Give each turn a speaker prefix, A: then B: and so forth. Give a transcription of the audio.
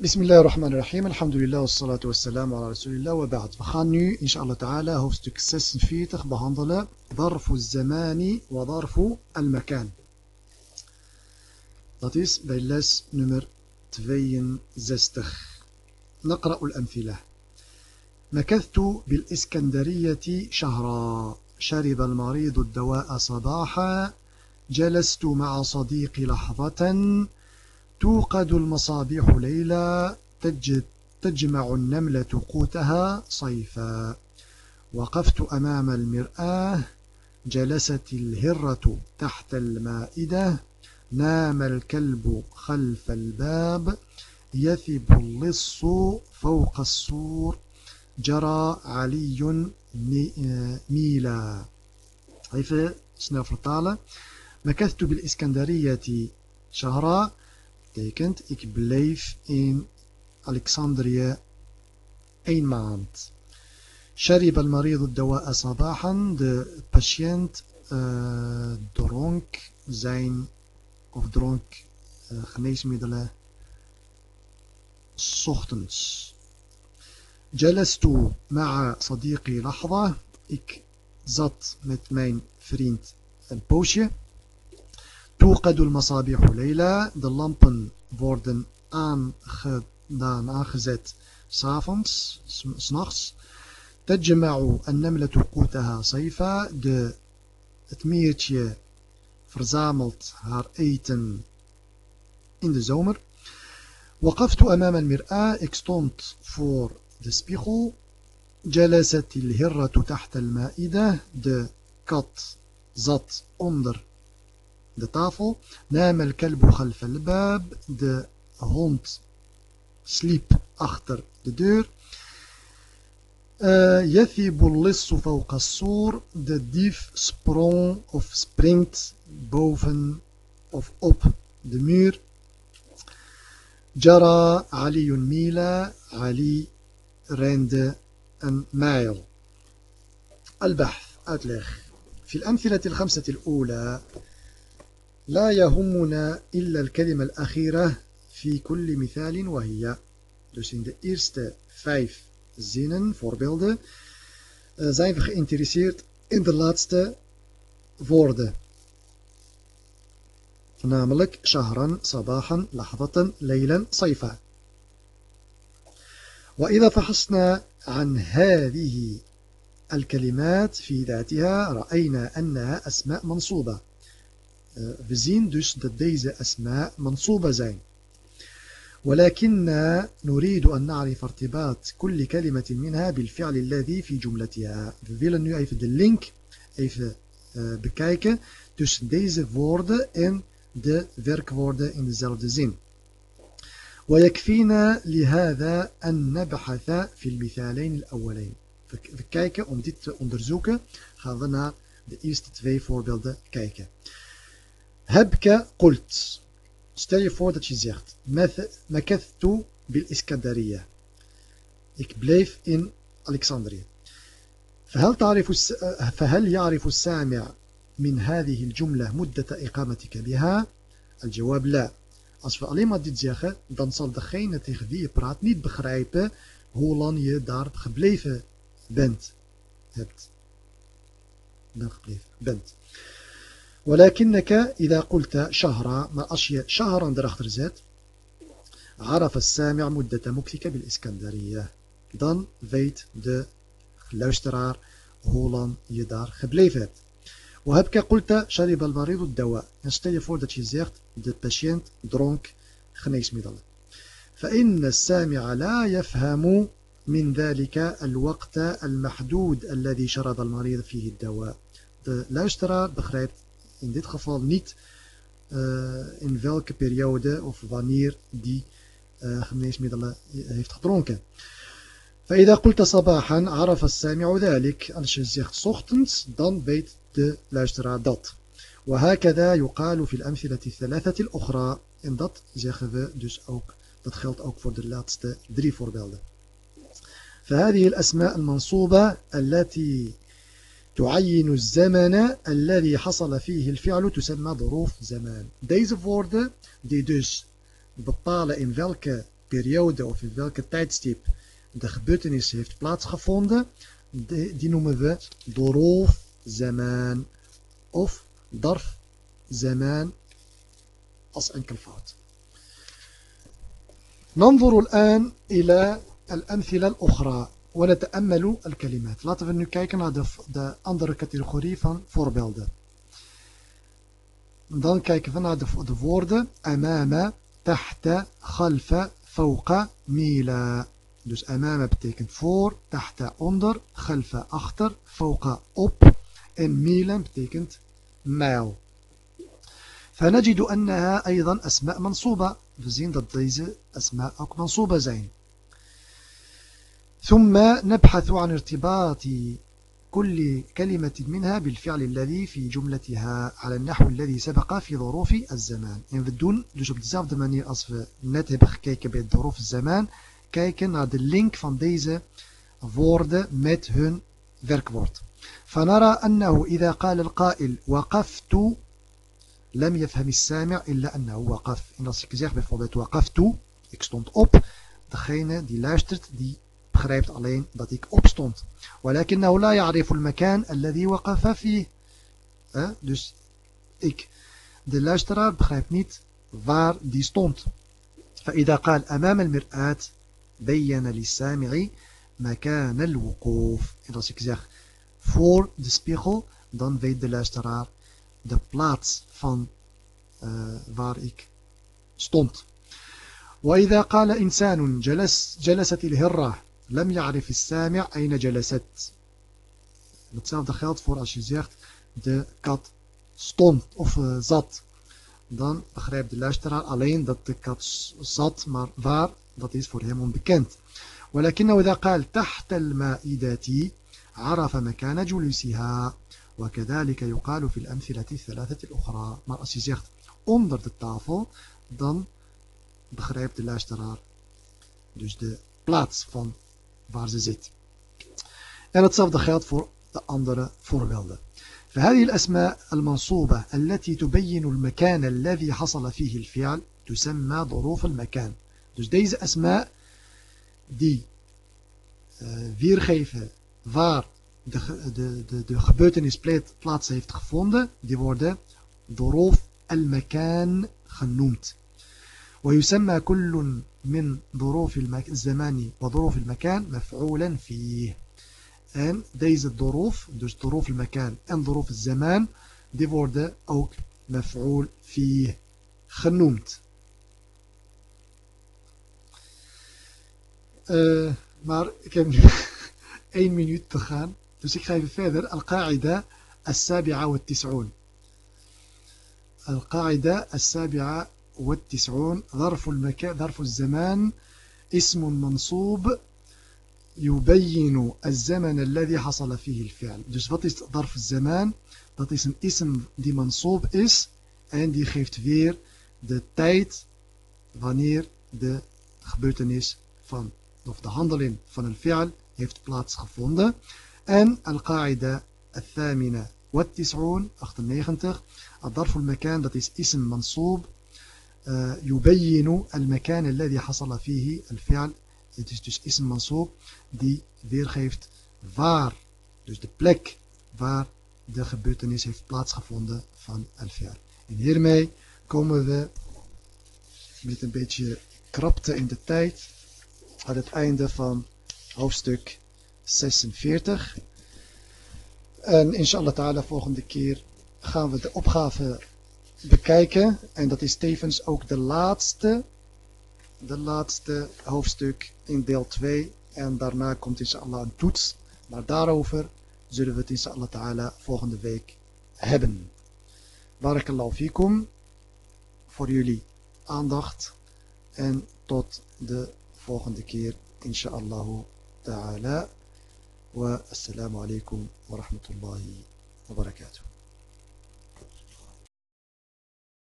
A: Bismillah ar-Rahman ar-Rahim. Alhamdulillah wassalatu wassalamu ala rasulillah wa ba'd. We gaan nu inshallah ta'ala hoofdstuk 46 behandelen. Darfu zamani wa darfu al-makan. Dat is bij les nummer 62. نقرأ الأمثلة. مكثت بالإسكندرية شهرا. شرب المريض الدواء صباحا. جلست مع صديقي لحظة. توقد المصابيح ليلا تجمع النملة قوتها صيفا. وقفت أمام المرآة جلست الهرة تحت المائدة نام الكلب خلف الباب يثب اللص فوق السور جرى علي ميلا Even snel vertalen. مكثت بالإسكندرية شهرا. Betekent ik bleef in Alexandrië één maand. شرب المريض الدواء صباحا de patiënt uh, dronk zijn of dronk uh, geneesmiddelen ochtends. جلست مع صديقي لحظة ik zat met mijn vriend een poosje توقد المصابيح ليلة de lampen worden aangedaan, aangezet s'avonds, s'nachts تجمع النملة قوتها صيفا de, het meertje verzamelt haar eten in de zomer وقفت أمام المرآة ik stond voor de spiegel جلست الهرة تحت المائدة de kat zat onder de tafel. Naam al-kalbu khalf al-bab. De hond sliep achter de deur. يثب اللص فوق السور de dief sprong of springt boven of op de muur جرى علي ميلا علي rende een mijl البحث uitleg في الأمثلة الخمسة الأولى لا يهمنا إلا الكلمة الأخيرة في كل مثال وهي Dus in de eerste vijf zinnen, voorbeelden, uh, zijn we geïnteresseerd in de laatste woorden. Namelijk shahran, sabahan, lahvatan, laylan, sayfa. وإذا فحصنا عن هذه الكلمات في ذاتها رأينا أنها أسماء منصوبة we zien dus dat deze asma mansuba zijn. ولكننا نريد أن نعرف ارتباط كل كلمة منها بالفعل الذي في جملتها. We willen nu even de link even uh, bekijken tussen deze woorden en de werkwoorden in dezelfde zin. ويكفينا لهذا أن نبحث في المثالين الأولين. We kijken, om dit te onderzoeken, gaan we naar de eerste twee voorbeelden kijken. Hebke qult. Stel je voor dat je zegt, makathtu bil Iskandariya. Ik bleef in Alexandrië. فهل تعرف فهل يعرف السامع من هذه الجملة مدة إقامتك بها؟ الجواب لا. Als we alleen maar dit zeggen, dan zal degene tegen wie je praat niet begrijpen hoe lang je daar gebleven bent. Hebt. Ben gebleven. Bent. ولكنك إذا قلت شهرا ما أشياء شهرا erachter zet عرف السامع مدة مكثك بالإسكندرية dan weet de luisteraar hoe lang je daar gebleven hebt. وهبك قلت شرب المريض الدواء en stel je voor dat je zegt de patiënt dronk geneesmiddelen. فإن السامع لا يفهم من ذلك الوقت المحدود الذي شرب المريض فيه الدواء. De luisteraar begrijpt in dit geval niet uh, in welke periode of wanneer die uh, geneesmiddelen heeft gedronken. فإذا قلت صباحا عرف السامع ذلك als je zegt ochtends dan weet de luisteraar dat وهكذا يقال في الأمثلة الثلاثة الأخرى en dat zeggen we dus ook dat geldt ook voor de laatste drie voorbeelden فهذه الأسماء المنصوبة التي تعين الزمن الذي حصل فيه الفعل تسمى ظروف زمان. Deze woorden die dus bepalen in welke periode of in welke tijdstip de gebeurtenis heeft plaatsgevonden, die noemen we dorof zaman of darf zaman als enkelvoud. ننظر الآن إلى الأمثلة الأخرى ونتأمل الكلمات. Laten we nu kijken naar de, de andere categorie van voorbeelden. Dan kijken we naar de, de woorden amama, tahta, khalfa, fawqa, mila. Dus amama betekent voor, tahta onder, khalfa achter, fawqa op en mila betekent mijl. فنجد أنها أيضا أسماء منصوبة we zien dat deze أسماء ook منصوبة zijn ثم نبحث عن ارتباط كل كلمة منها بالفعل الذي في جملتها على النحو الذي سبق في ظروف الزمان. en we doen dus op dezelfde manier als we net hebben gekeken bij ظروف الزمان. kijk naar de link van deze woord met hun werkwoord فنرى أنه إذا قال القائل وقفت لم يفهم السامع إلا أنه وقف. en als ik zeg bijvoorbeeld وقفت إكستونت أوب دخينة دي لاشترت دي begrijpt alleen dat ik opstond. ولكنه لا يعرف المكان الذي وقف فيه. Eh? Dus ik, de luisteraar begrijpt niet waar die stond. فإذا قال أمام المرآة بين للسامع مكان الوقوف. En als ik zeg voor de spiegel, dan weet de luisteraar de plaats van uh, waar ik stond. وإذا قال إنسان جلس جلست الهرة لم يعرف السامع أين جلست hetzelfde geldt voor als je zegt de kat stond of uh, zat dan begrijpt de luisteraar alleen dat de kat zat maar waar dat is voor hem onbekend ولكنه إذا قال تحت المائدة عرف مكان جلوسها وكذلك يقال في الأمثلة الثلاثة الأخرى maar als je zegt onder de tafel dan begrijpt de luisteraar dus de plaats van waar ze zit. En hetzelfde geldt voor de andere voorbeelden. فهذه الأسماء المنصوبة التي تبين المكان الذي حصل فيه الفعل تسمى ظروف المكان. Dus deze asma die uh, weergeven waar de, de, de, de gebeurtenis plaats heeft gevonden, die worden ظروف المكان genoemd. ويسمى كل من ظروف الزمان وظروف المكان مفعولا فيه. en deze ظروف dus ظروف المكان. en ظروف الزمان die worden ook مفعول فيه. genoemd uh, maar ik heb nu één minuut te gaan dus ik ga even verder القاعدة السابعة والتسعون. القاعدة السابعة والتسعون ظرف المكان ظرف الزمان اسم منصوب يبين الزمن الذي حصل فيه الفعل dus wat is ظرف الزمان dat is een ism die mansoob is en die geeft weer de tijd wanneer de gebeurtenis van of de handeling van een fi'al heeft plaatsgevonden en al-qaida al-thamina wat-tis'oon 98 الظرف المكان dat is ism mansoob يبين المكان الذي حصل فيه الفعل het is dus ism mansoob die weergeeft waar dus de plek waar de gebeurtenis heeft plaatsgevonden van al-fi'al en hiermee komen we met een beetje krapte in de tijd aan het einde van hoofdstuk 46 en inshallah ta'ala volgende keer gaan we de opgave bekijken. En dat is tevens ook de laatste, de laatste hoofdstuk in deel 2. En daarna komt inshallah een toets. Maar daarover zullen we het inshallah ta'ala volgende week hebben. Barakallahu fikum voor jullie aandacht. En tot de volgende keer inshallah ta'ala. Wa assalamu alaikum wa rahmatullahi wa barakatuh.